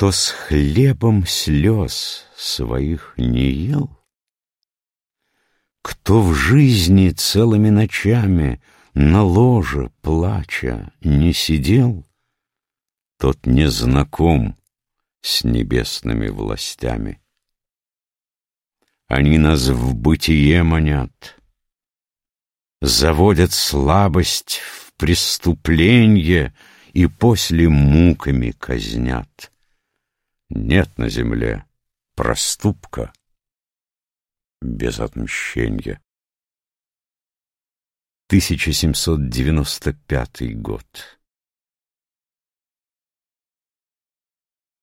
Кто с хлебом слез своих не ел, Кто в жизни целыми ночами На ложе, плача, не сидел, Тот не знаком с небесными властями. Они нас в бытие манят, Заводят слабость в преступление И после муками казнят. Нет на земле проступка без отмщения. 1795 год.